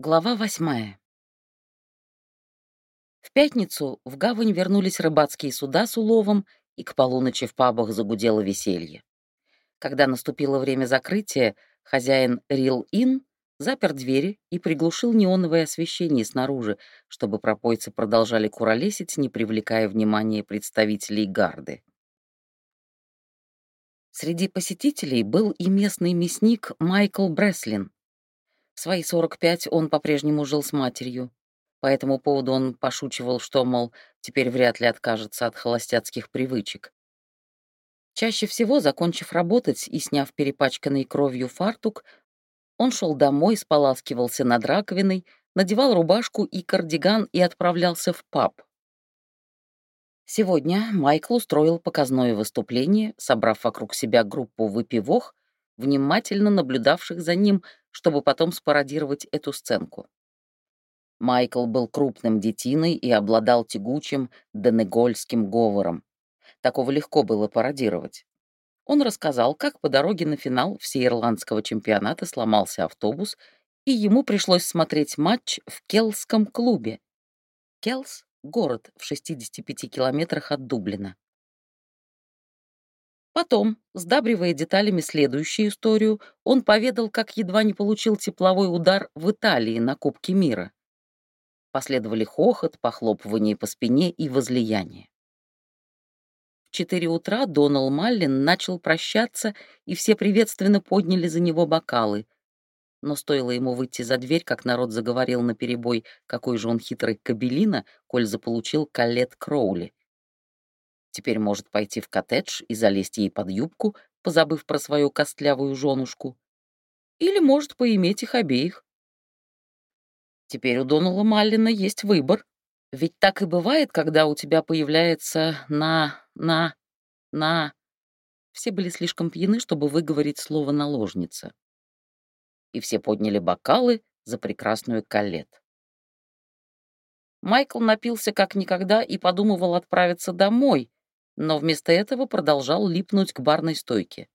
Глава восьмая. В пятницу в гавань вернулись рыбацкие суда с уловом, и к полуночи в пабах загудело веселье. Когда наступило время закрытия, хозяин Рил Ин запер двери и приглушил неоновое освещение снаружи, чтобы пропойцы продолжали куролесить, не привлекая внимания представителей гарды. Среди посетителей был и местный мясник Майкл Бреслин, в свои 45 он по-прежнему жил с матерью. По этому поводу он пошучивал, что, мол, теперь вряд ли откажется от холостяцких привычек. Чаще всего, закончив работать и сняв перепачканный кровью фартук, он шел домой, споласкивался над раковиной, надевал рубашку и кардиган и отправлялся в паб. Сегодня Майкл устроил показное выступление, собрав вокруг себя группу выпивох, внимательно наблюдавших за ним, чтобы потом спародировать эту сценку. Майкл был крупным детиной и обладал тягучим денегольским говором. Такого легко было пародировать. Он рассказал, как по дороге на финал всеирландского чемпионата сломался автобус, и ему пришлось смотреть матч в Келском клубе. Келс — город в 65 километрах от Дублина. Потом, сдабривая деталями следующую историю, он поведал, как едва не получил тепловой удар в Италии на Кубке мира. Последовали хохот, похлопывание по спине и возлияние. В четыре утра Донал Маллин начал прощаться, и все приветственно подняли за него бокалы. Но стоило ему выйти за дверь, как народ заговорил наперебой, какой же он хитрый кабелина, коль заполучил Калет Кроули — Теперь может пойти в коттедж и залезть ей под юбку, позабыв про свою костлявую женушку. Или может поиметь их обеих. Теперь у Донала Маллина есть выбор. Ведь так и бывает, когда у тебя появляется на... на... на... Все были слишком пьяны, чтобы выговорить слово «наложница». И все подняли бокалы за прекрасную Калет. Майкл напился как никогда и подумывал отправиться домой, но вместо этого продолжал липнуть к барной стойке.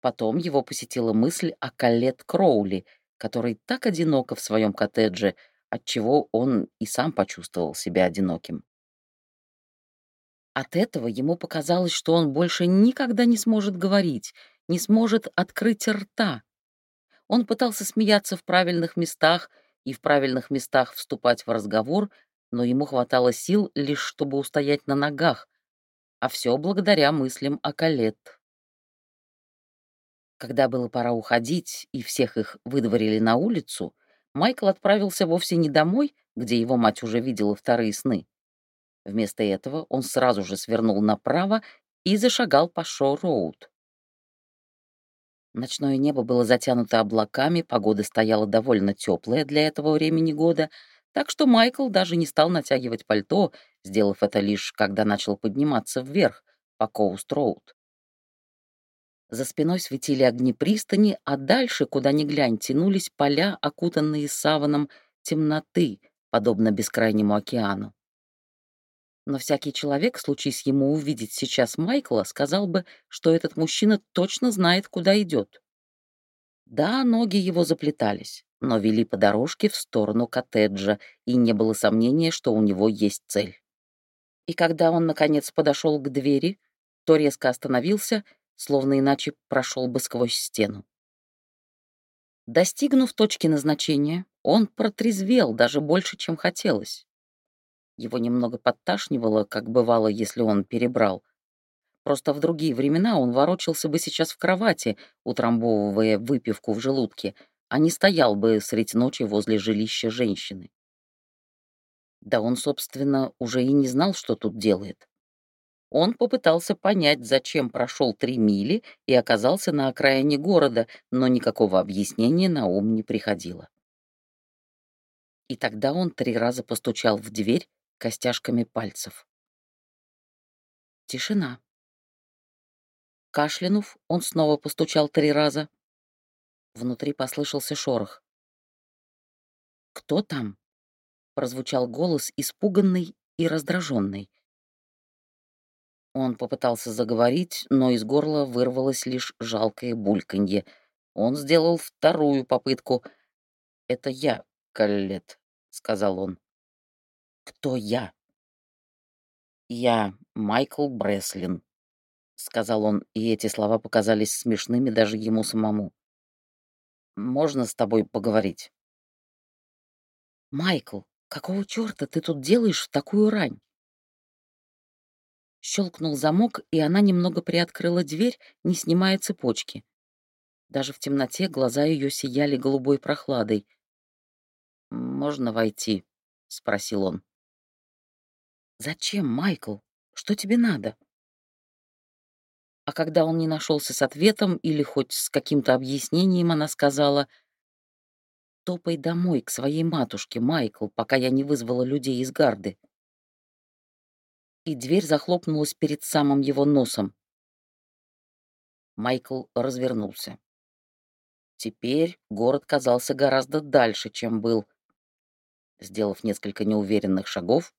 Потом его посетила мысль о Калет Кроули, который так одиноко в своем коттедже, отчего он и сам почувствовал себя одиноким. От этого ему показалось, что он больше никогда не сможет говорить, не сможет открыть рта. Он пытался смеяться в правильных местах и в правильных местах вступать в разговор, но ему хватало сил лишь чтобы устоять на ногах, а все благодаря мыслям о Калет. Когда было пора уходить, и всех их выдворили на улицу, Майкл отправился вовсе не домой, где его мать уже видела вторые сны. Вместо этого он сразу же свернул направо и зашагал по Шоу-Роуд. Ночное небо было затянуто облаками, погода стояла довольно теплая для этого времени года, так что Майкл даже не стал натягивать пальто, сделав это лишь, когда начал подниматься вверх по Коуст-Роуд. За спиной светили огни пристани, а дальше, куда ни глянь, тянулись поля, окутанные саваном темноты, подобно бескрайнему океану. Но всякий человек, случись ему увидеть сейчас Майкла, сказал бы, что этот мужчина точно знает, куда идет. Да, ноги его заплетались но вели по дорожке в сторону коттеджа, и не было сомнения, что у него есть цель. И когда он, наконец, подошел к двери, то резко остановился, словно иначе прошел бы сквозь стену. Достигнув точки назначения, он протрезвел даже больше, чем хотелось. Его немного подташнивало, как бывало, если он перебрал. Просто в другие времена он ворочался бы сейчас в кровати, утрамбовывая выпивку в желудке, а не стоял бы средь ночи возле жилища женщины. Да он, собственно, уже и не знал, что тут делает. Он попытался понять, зачем прошел три мили и оказался на окраине города, но никакого объяснения на ум не приходило. И тогда он три раза постучал в дверь костяшками пальцев. Тишина. Кашлянув, он снова постучал три раза. Внутри послышался шорох. «Кто там?» — прозвучал голос, испуганный и раздраженный. Он попытался заговорить, но из горла вырвалось лишь жалкое бульканье. Он сделал вторую попытку. «Это я, Каллет», — сказал он. «Кто я?» «Я Майкл Бреслин», — сказал он, и эти слова показались смешными даже ему самому. «Можно с тобой поговорить?» «Майкл, какого черта ты тут делаешь в такую рань?» Щелкнул замок, и она немного приоткрыла дверь, не снимая цепочки. Даже в темноте глаза ее сияли голубой прохладой. «Можно войти?» — спросил он. «Зачем, Майкл? Что тебе надо?» А когда он не нашелся с ответом или хоть с каким-то объяснением, она сказала, «Топай домой, к своей матушке, Майкл, пока я не вызвала людей из гарды». И дверь захлопнулась перед самым его носом. Майкл развернулся. Теперь город казался гораздо дальше, чем был. Сделав несколько неуверенных шагов,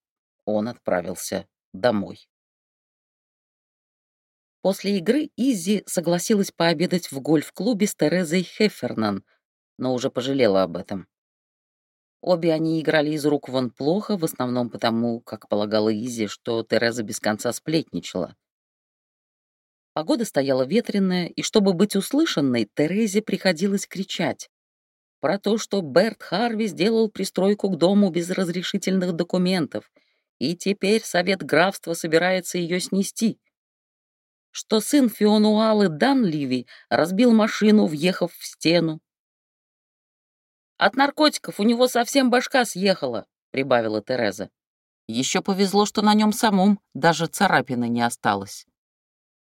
он отправился домой. После игры Изи согласилась пообедать в гольф-клубе с Терезой Хеффернан, но уже пожалела об этом. Обе они играли из рук вон плохо, в основном потому, как полагала Изи, что Тереза без конца сплетничала. Погода стояла ветреная, и чтобы быть услышанной, Терезе приходилось кричать. Про то, что Берт Харви сделал пристройку к дому без разрешительных документов, и теперь совет графства собирается ее снести. Что сын Фионуалы Данливи разбил машину, въехав в стену. «От наркотиков у него совсем башка съехала», — прибавила Тереза. Еще повезло, что на нем самом даже царапины не осталось.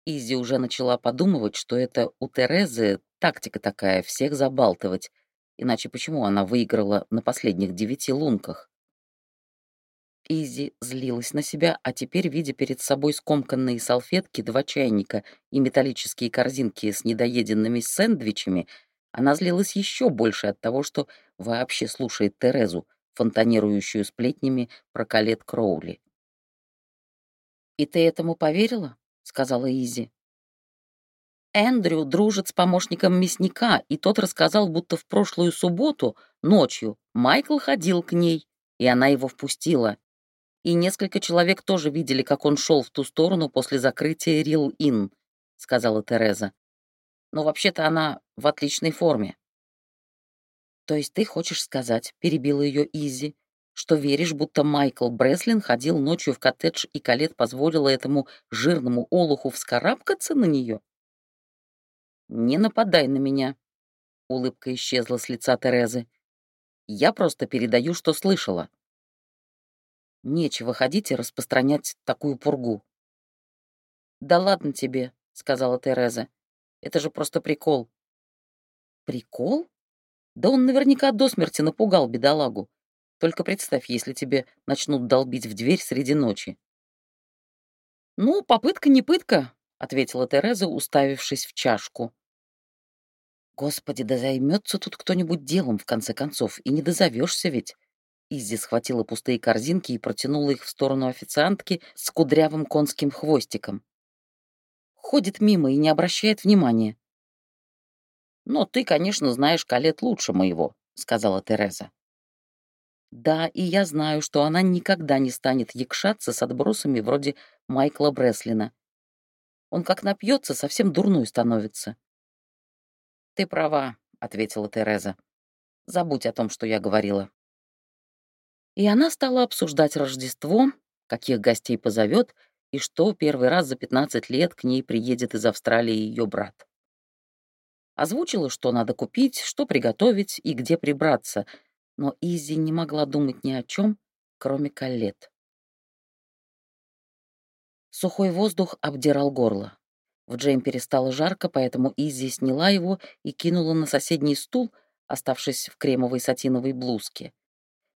Изи уже начала подумывать, что это у Терезы тактика такая — всех забалтывать. Иначе почему она выиграла на последних девяти лунках? Изи злилась на себя, а теперь, видя перед собой скомканные салфетки, два чайника и металлические корзинки с недоеденными сэндвичами, она злилась еще больше от того, что вообще слушает Терезу, фонтанирующую сплетнями про Калет Кроули. «И ты этому поверила?» сказала Изи. Эндрю дружит с помощником мясника, и тот рассказал, будто в прошлую субботу, ночью, Майкл ходил к ней, и она его впустила. И несколько человек тоже видели, как он шел в ту сторону после закрытия Рил Inn, сказала Тереза. Но вообще-то она в отличной форме. То есть ты хочешь сказать, перебила ее Изи, что веришь, будто Майкл Бреслин ходил ночью в коттедж, и Калет позволила этому жирному олуху вскарабкаться на нее? «Не нападай на меня», — улыбка исчезла с лица Терезы. «Я просто передаю, что слышала». «Нечего ходить и распространять такую пургу». «Да ладно тебе», — сказала Тереза. «Это же просто прикол». «Прикол? Да он наверняка до смерти напугал бедолагу. Только представь, если тебе начнут долбить в дверь среди ночи. «Ну, попытка не пытка», — ответила Тереза, уставившись в чашку. «Господи, да займется тут кто-нибудь делом, в конце концов, и не дозовешься ведь». Изи схватила пустые корзинки и протянула их в сторону официантки с кудрявым конским хвостиком. Ходит мимо и не обращает внимания. «Но ты, конечно, знаешь Калет лучше моего», — сказала Тереза. Да, и я знаю, что она никогда не станет якшаться с отбросами вроде Майкла Бреслина. Он как напьется, совсем дурной становится. «Ты права», — ответила Тереза. «Забудь о том, что я говорила». И она стала обсуждать Рождество, каких гостей позовет, и что первый раз за 15 лет к ней приедет из Австралии ее брат. Озвучила, что надо купить, что приготовить и где прибраться — но Изи не могла думать ни о чем, кроме колет. Сухой воздух обдирал горло. В джемпере стало жарко, поэтому Изи сняла его и кинула на соседний стул, оставшись в кремовой сатиновой блузке.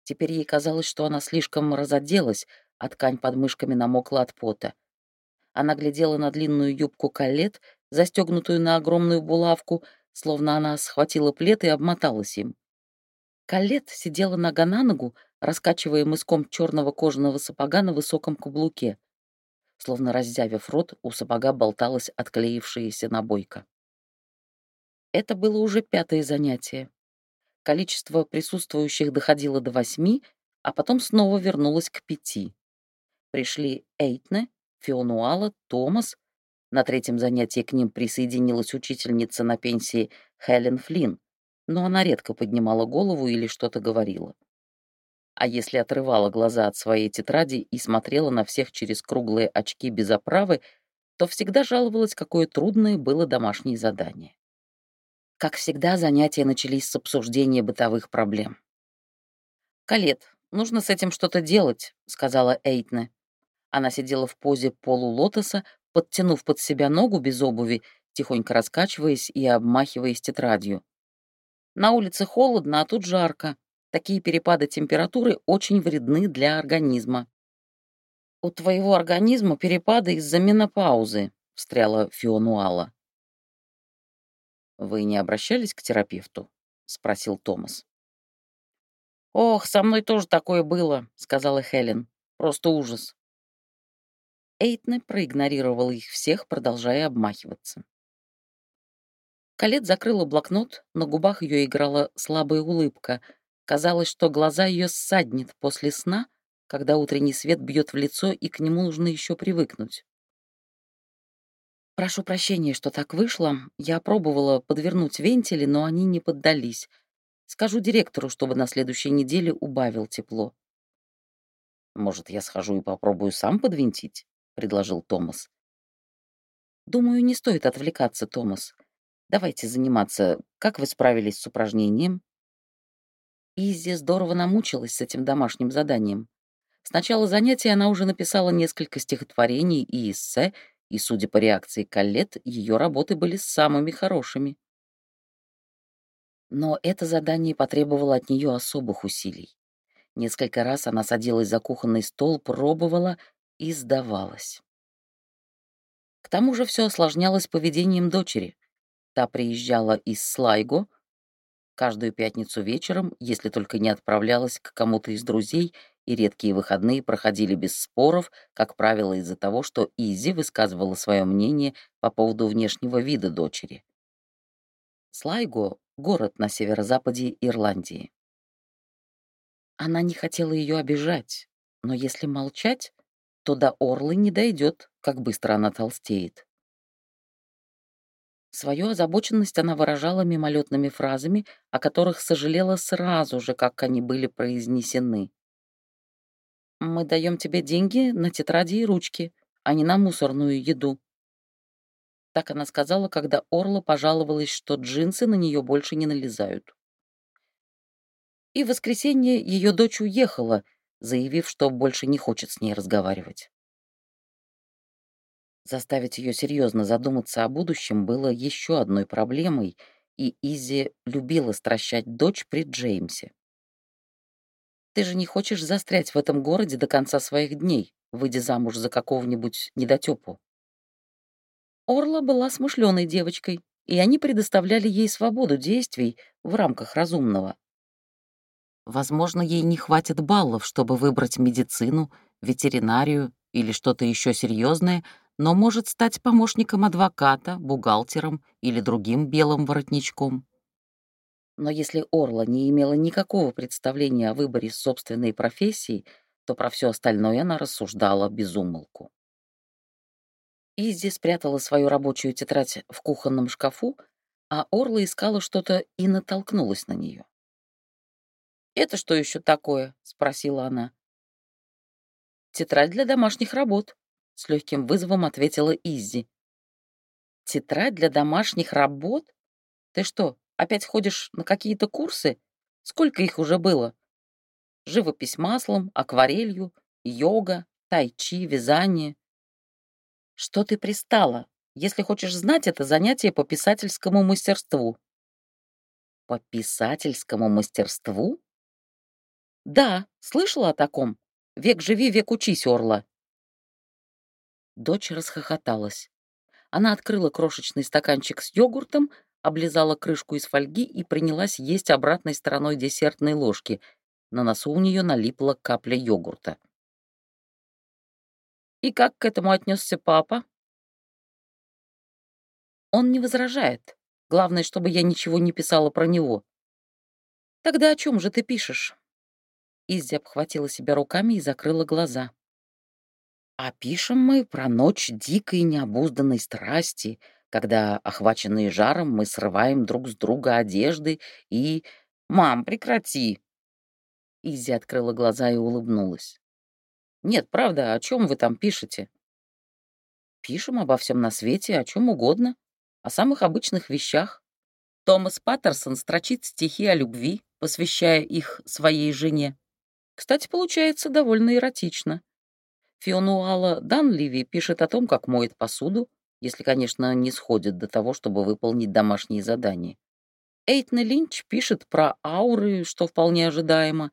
Теперь ей казалось, что она слишком разоделась, а ткань под мышками намокла от пота. Она глядела на длинную юбку колет, застегнутую на огромную булавку, словно она схватила плед и обмоталась им. Калет сидела нога на ногу, раскачивая мыском черного кожаного сапога на высоком каблуке. Словно раззявив рот, у сапога болталась отклеившаяся набойка. Это было уже пятое занятие. Количество присутствующих доходило до восьми, а потом снова вернулось к пяти. Пришли Эйтне, Фионуала, Томас. На третьем занятии к ним присоединилась учительница на пенсии Хелен Флинн, но она редко поднимала голову или что-то говорила. А если отрывала глаза от своей тетради и смотрела на всех через круглые очки без оправы, то всегда жаловалась, какое трудное было домашнее задание. Как всегда, занятия начались с обсуждения бытовых проблем. «Калет, нужно с этим что-то делать», — сказала Эйтне. Она сидела в позе полулотоса, подтянув под себя ногу без обуви, тихонько раскачиваясь и обмахиваясь тетрадью. На улице холодно, а тут жарко. Такие перепады температуры очень вредны для организма. «У твоего организма перепады из-за менопаузы», — встряла Фионуала. «Вы не обращались к терапевту?» — спросил Томас. «Ох, со мной тоже такое было», — сказала Хелен. «Просто ужас». Эйтне проигнорировал их всех, продолжая обмахиваться. Калет закрыла блокнот, на губах ее играла слабая улыбка. Казалось, что глаза ее ссаднет после сна, когда утренний свет бьет в лицо, и к нему нужно еще привыкнуть. «Прошу прощения, что так вышло. Я пробовала подвернуть вентили, но они не поддались. Скажу директору, чтобы на следующей неделе убавил тепло». «Может, я схожу и попробую сам подвинтить?» — предложил Томас. «Думаю, не стоит отвлекаться, Томас. Давайте заниматься. Как вы справились с упражнением?» Изи здорово намучилась с этим домашним заданием. С начала занятия она уже написала несколько стихотворений и эссе, и, судя по реакции Каллет, ее работы были самыми хорошими. Но это задание потребовало от нее особых усилий. Несколько раз она садилась за кухонный стол, пробовала и сдавалась. К тому же все осложнялось поведением дочери. Та приезжала из Слайго каждую пятницу вечером, если только не отправлялась к кому-то из друзей, и редкие выходные проходили без споров, как правило, из-за того, что Изи высказывала свое мнение по поводу внешнего вида дочери. Слайго — город на северо-западе Ирландии. Она не хотела ее обижать, но если молчать, то до Орлы не дойдет, как быстро она толстеет. Свою озабоченность она выражала мимолетными фразами, о которых сожалела сразу же, как они были произнесены. «Мы даем тебе деньги на тетради и ручки, а не на мусорную еду». Так она сказала, когда Орла пожаловалась, что джинсы на нее больше не налезают. И в воскресенье ее дочь уехала, заявив, что больше не хочет с ней разговаривать. Заставить ее серьезно задуматься о будущем было еще одной проблемой, и Изи любила стращать дочь при Джеймсе. «Ты же не хочешь застрять в этом городе до конца своих дней, выйдя замуж за какого-нибудь недотепу?» Орла была смышленой девочкой, и они предоставляли ей свободу действий в рамках разумного. Возможно, ей не хватит баллов, чтобы выбрать медицину, ветеринарию или что-то еще серьезное, но может стать помощником адвоката, бухгалтером или другим белым воротничком. Но если Орла не имела никакого представления о выборе собственной профессии, то про все остальное она рассуждала без умолку. Изи спрятала свою рабочую тетрадь в кухонном шкафу, а Орла искала что-то и натолкнулась на нее. «Это что еще такое?» — спросила она. «Тетрадь для домашних работ», — с легким вызовом ответила Иззи. «Тетрадь для домашних работ? Ты что, опять ходишь на какие-то курсы? Сколько их уже было? Живопись маслом, акварелью, йога, тайчи, вязание. Что ты пристала? Если хочешь знать, это занятие по писательскому мастерству». «По писательскому мастерству?» «Да, слышала о таком. Век живи, век учись, Орла». Дочь расхохоталась. Она открыла крошечный стаканчик с йогуртом, облизала крышку из фольги и принялась есть обратной стороной десертной ложки. На носу у нее налипла капля йогурта. «И как к этому отнесся папа?» «Он не возражает. Главное, чтобы я ничего не писала про него. «Тогда о чем же ты пишешь?» Иззи обхватила себя руками и закрыла глаза. «А пишем мы про ночь дикой необузданной страсти, когда, охваченные жаром, мы срываем друг с друга одежды и... Мам, прекрати!» Изи открыла глаза и улыбнулась. «Нет, правда, о чем вы там пишете?» «Пишем обо всем на свете, о чем угодно, о самых обычных вещах. Томас Паттерсон строчит стихи о любви, посвящая их своей жене. Кстати, получается довольно эротично. Фионуала Данливи пишет о том, как моет посуду, если, конечно, не сходит до того, чтобы выполнить домашние задания. Эйтна Линч пишет про ауры, что вполне ожидаемо.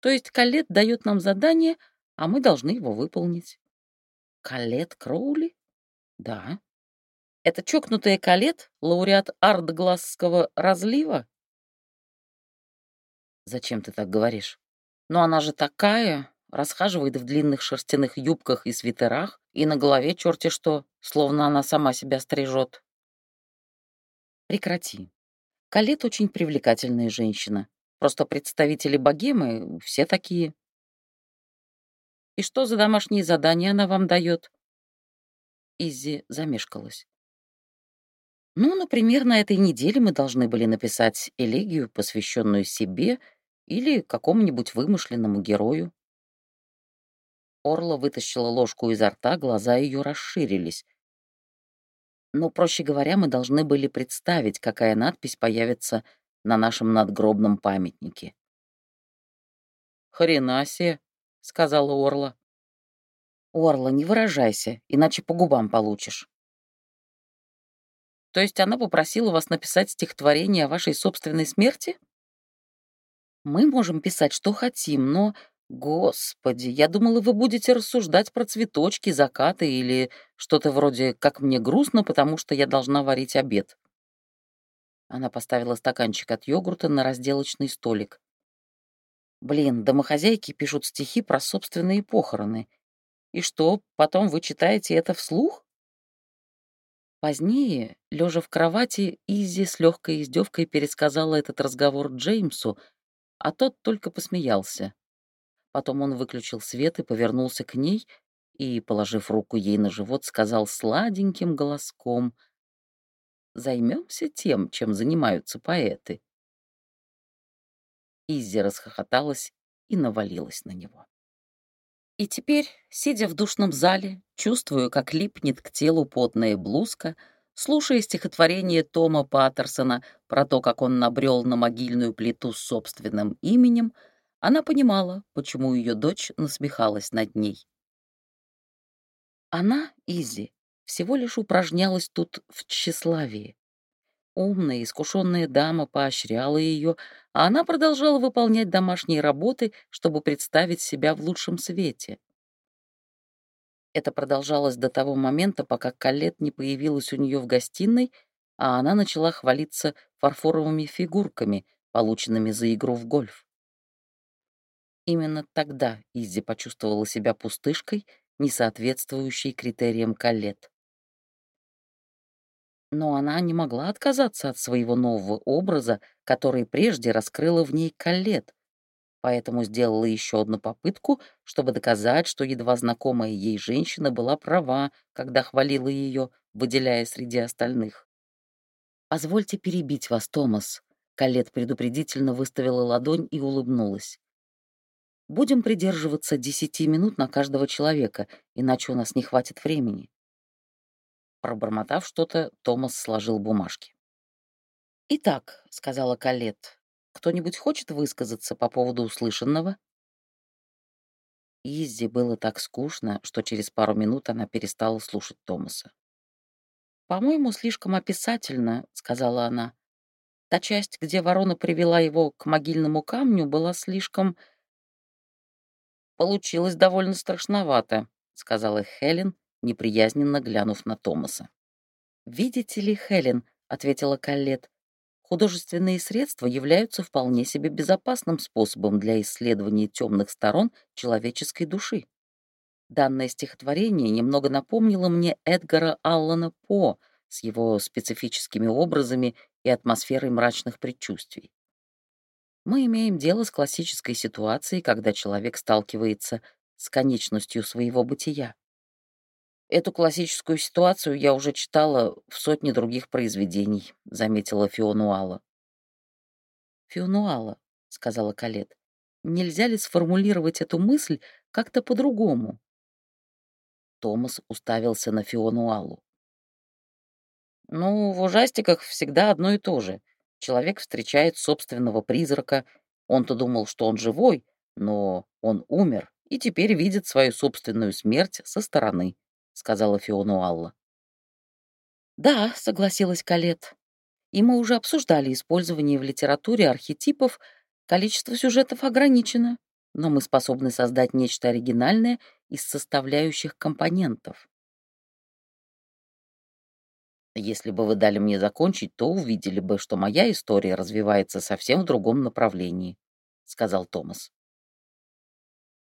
То есть Калет дает нам задание, а мы должны его выполнить. Калет Кроули? Да. Это чокнутая Калет, лауреат Ардгласского разлива? Зачем ты так говоришь? Но она же такая, расхаживает в длинных шерстяных юбках и свитерах, и на голове черти что, словно она сама себя стрижет. Прекрати. Калет очень привлекательная женщина. Просто представители богемы все такие. И что за домашние задания она вам дает? Изи замешкалась. Ну, например, на этой неделе мы должны были написать элегию, посвященную себе или какому-нибудь вымышленному герою. Орла вытащила ложку изо рта, глаза ее расширились. Но, проще говоря, мы должны были представить, какая надпись появится на нашем надгробном памятнике. «Хрена себе», — сказала Орла. «Орла, не выражайся, иначе по губам получишь». «То есть она попросила вас написать стихотворение о вашей собственной смерти?» «Мы можем писать, что хотим, но Господи, я думала, вы будете рассуждать про цветочки, закаты или что-то вроде «как мне грустно, потому что я должна варить обед». Она поставила стаканчик от йогурта на разделочный столик. Блин, домохозяйки пишут стихи про собственные похороны. И что, потом вы читаете это вслух? Позднее, лежа в кровати, Изи с легкой издевкой пересказала этот разговор Джеймсу, а тот только посмеялся. Потом он выключил свет и повернулся к ней и, положив руку ей на живот, сказал сладеньким голоском «Займемся тем, чем занимаются поэты». Изи расхохоталась и навалилась на него. И теперь, сидя в душном зале, чувствую, как липнет к телу потная блузка, слушая стихотворение Тома Паттерсона про то, как он набрел на могильную плиту с собственным именем — она понимала, почему ее дочь насмехалась над ней. Она, Изи, всего лишь упражнялась тут в тщеславии. Умная, искушенная дама поощряла ее, а она продолжала выполнять домашние работы, чтобы представить себя в лучшем свете. Это продолжалось до того момента, пока Калет не появилась у нее в гостиной, а она начала хвалиться фарфоровыми фигурками, полученными за игру в гольф. Именно тогда Изи почувствовала себя пустышкой, не соответствующей критериям Калет. Но она не могла отказаться от своего нового образа, который прежде раскрыла в ней Калет, поэтому сделала еще одну попытку, чтобы доказать, что едва знакомая ей женщина была права, когда хвалила ее, выделяя среди остальных. «Позвольте перебить вас, Томас», — Калет предупредительно выставила ладонь и улыбнулась. Будем придерживаться десяти минут на каждого человека, иначе у нас не хватит времени. Пробормотав что-то, Томас сложил бумажки. «Итак», — сказала Калет, — «кто-нибудь хочет высказаться по поводу услышанного?» Изи было так скучно, что через пару минут она перестала слушать Томаса. «По-моему, слишком описательно», — сказала она. «Та часть, где ворона привела его к могильному камню, была слишком «Получилось довольно страшновато», — сказала Хелен, неприязненно глянув на Томаса. «Видите ли, Хелен», — ответила Каллет, «художественные средства являются вполне себе безопасным способом для исследования темных сторон человеческой души. Данное стихотворение немного напомнило мне Эдгара Аллана По с его специфическими образами и атмосферой мрачных предчувствий. Мы имеем дело с классической ситуацией, когда человек сталкивается с конечностью своего бытия. Эту классическую ситуацию я уже читала в сотне других произведений, заметила Фионуала. Фионуала, сказала Калет, нельзя ли сформулировать эту мысль как-то по-другому? Томас уставился на Фионуалу. Ну, в ужастиках всегда одно и то же. Человек встречает собственного призрака. Он-то думал, что он живой, но он умер и теперь видит свою собственную смерть со стороны, сказала Фионуалла. Да, согласилась Калет. И мы уже обсуждали использование в литературе архетипов. Количество сюжетов ограничено, но мы способны создать нечто оригинальное из составляющих компонентов. Если бы вы дали мне закончить, то увидели бы, что моя история развивается совсем в другом направлении», — сказал Томас.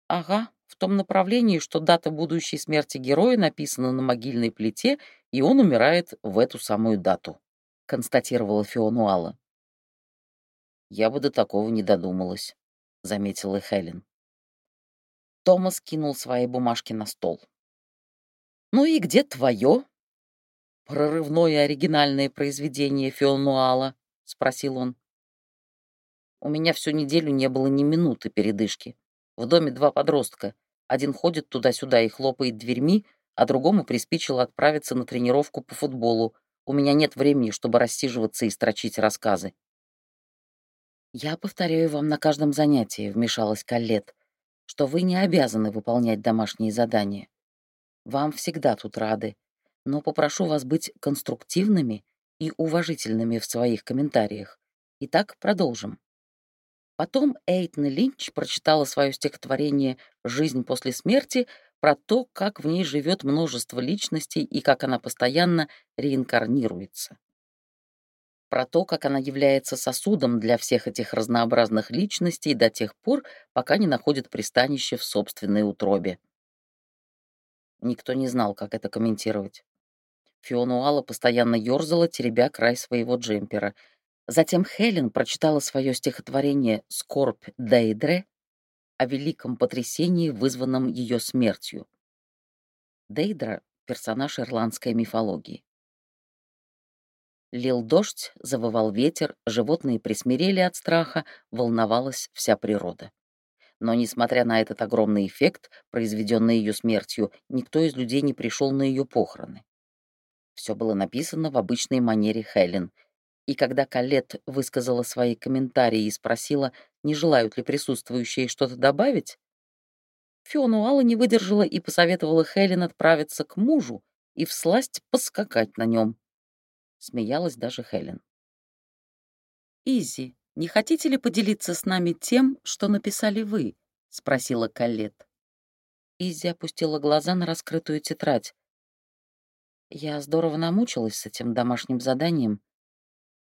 «Ага, в том направлении, что дата будущей смерти героя написана на могильной плите, и он умирает в эту самую дату», — констатировала Фионуала. «Я бы до такого не додумалась», — заметила Хелен. Томас кинул свои бумажки на стол. «Ну и где твое?» «Прорывное оригинальное произведение Фионуала?» — спросил он. «У меня всю неделю не было ни минуты передышки. В доме два подростка. Один ходит туда-сюда и хлопает дверьми, а другому приспичило отправиться на тренировку по футболу. У меня нет времени, чтобы рассиживаться и строчить рассказы». «Я повторяю вам на каждом занятии», — вмешалась Каллет, «что вы не обязаны выполнять домашние задания. Вам всегда тут рады, но попрошу вас быть конструктивными и уважительными в своих комментариях. Итак, продолжим. Потом Эйтна Линч прочитала свое стихотворение «Жизнь после смерти» про то, как в ней живет множество личностей и как она постоянно реинкарнируется. Про то, как она является сосудом для всех этих разнообразных личностей до тех пор, пока не находит пристанище в собственной утробе. Никто не знал, как это комментировать. Фионуала постоянно ёрзала, теребя край своего джемпера. Затем Хелен прочитала свое стихотворение «Скорбь Дейдре» о великом потрясении, вызванном ее смертью. Дейдра — персонаж ирландской мифологии. Лил дождь, завывал ветер, животные присмирели от страха, волновалась вся природа. Но, несмотря на этот огромный эффект, произведенный ее смертью, никто из людей не пришел на ее похороны. Все было написано в обычной манере Хелен. И когда Калет высказала свои комментарии и спросила, не желают ли присутствующие что-то добавить, Фиона Алла не выдержала и посоветовала Хелен отправиться к мужу и всласть поскакать на нем. Смеялась даже Хелен. «Изи, не хотите ли поделиться с нами тем, что написали вы?» — спросила Калет. Изи опустила глаза на раскрытую тетрадь. Я здорово намучилась с этим домашним заданием.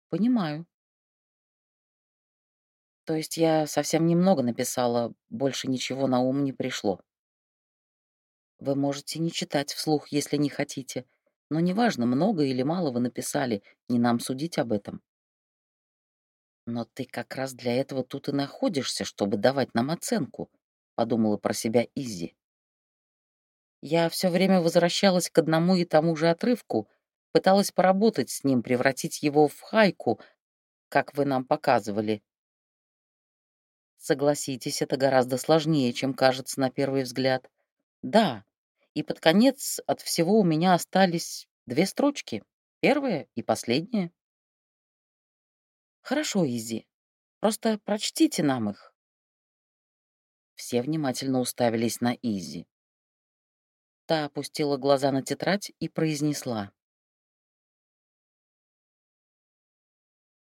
Понимаю. То есть я совсем немного написала, больше ничего на ум не пришло. Вы можете не читать вслух, если не хотите, но неважно, много или мало вы написали, не нам судить об этом. Но ты как раз для этого тут и находишься, чтобы давать нам оценку, подумала про себя Изи. Я все время возвращалась к одному и тому же отрывку, пыталась поработать с ним, превратить его в хайку, как вы нам показывали. Согласитесь, это гораздо сложнее, чем кажется на первый взгляд. Да, и под конец от всего у меня остались две строчки, первая и последняя. Хорошо, Изи, просто прочтите нам их. Все внимательно уставились на Изи. Та опустила глаза на тетрадь и произнесла.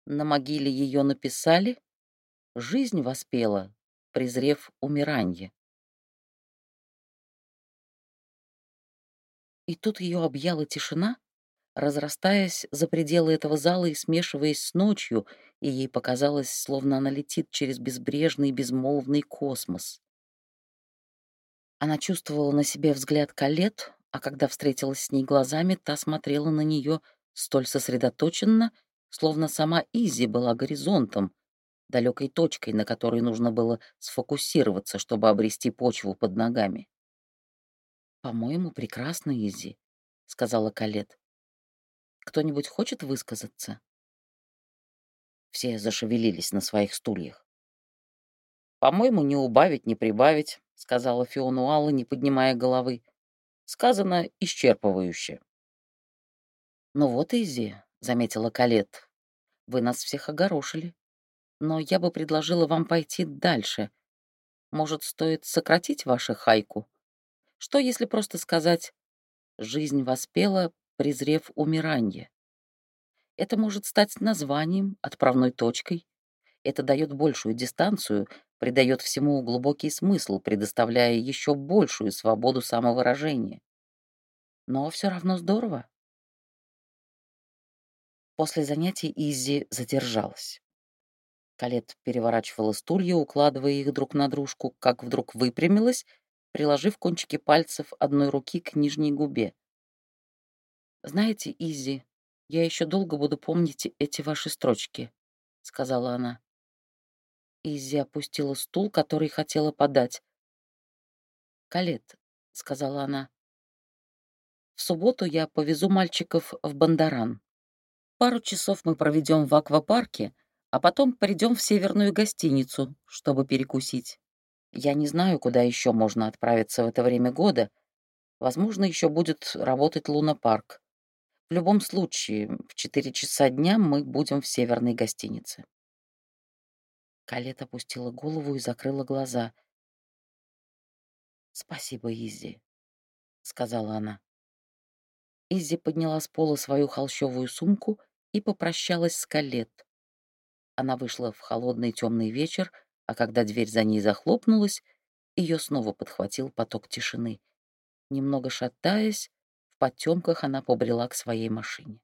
На могиле ее написали, жизнь воспела, презрев умиранье. И тут ее объяла тишина, разрастаясь за пределы этого зала и смешиваясь с ночью, и ей показалось, словно она летит через безбрежный безмолвный космос. Она чувствовала на себе взгляд Калет, а когда встретилась с ней глазами, та смотрела на нее столь сосредоточенно, словно сама Изи была горизонтом, далекой точкой, на которой нужно было сфокусироваться, чтобы обрести почву под ногами. «По-моему, прекрасно, Изи», — сказала Калет. «Кто-нибудь хочет высказаться?» Все зашевелились на своих стульях. «По-моему, не убавить, не прибавить», — сказала Фиона Уалла, не поднимая головы. «Сказано исчерпывающе». «Ну вот, Изи», — заметила Калет, — «вы нас всех огорошили. Но я бы предложила вам пойти дальше. Может, стоит сократить вашу хайку? Что, если просто сказать «Жизнь воспела, презрев умиранье»? Это может стать названием, отправной точкой. Это дает большую дистанцию, придает всему глубокий смысл, предоставляя еще большую свободу самовыражения. Но все равно здорово. После занятий Изи задержалась. Калет переворачивала стулья, укладывая их друг на дружку, как вдруг выпрямилась, приложив кончики пальцев одной руки к нижней губе. «Знаете, Изи, я еще долго буду помнить эти ваши строчки», — сказала она. Изи опустила стул, который хотела подать. «Калет», — сказала она, — «в субботу я повезу мальчиков в Бандаран. Пару часов мы проведем в аквапарке, а потом придем в северную гостиницу, чтобы перекусить. Я не знаю, куда еще можно отправиться в это время года. Возможно, еще будет работать лунопарк. В любом случае, в четыре часа дня мы будем в северной гостинице. Калет опустила голову и закрыла глаза. «Спасибо, Изи», — сказала она. Изи подняла с пола свою холщовую сумку и попрощалась с Калет. Она вышла в холодный темный вечер, а когда дверь за ней захлопнулась, ее снова подхватил поток тишины. Немного шатаясь, в потемках она побрела к своей машине.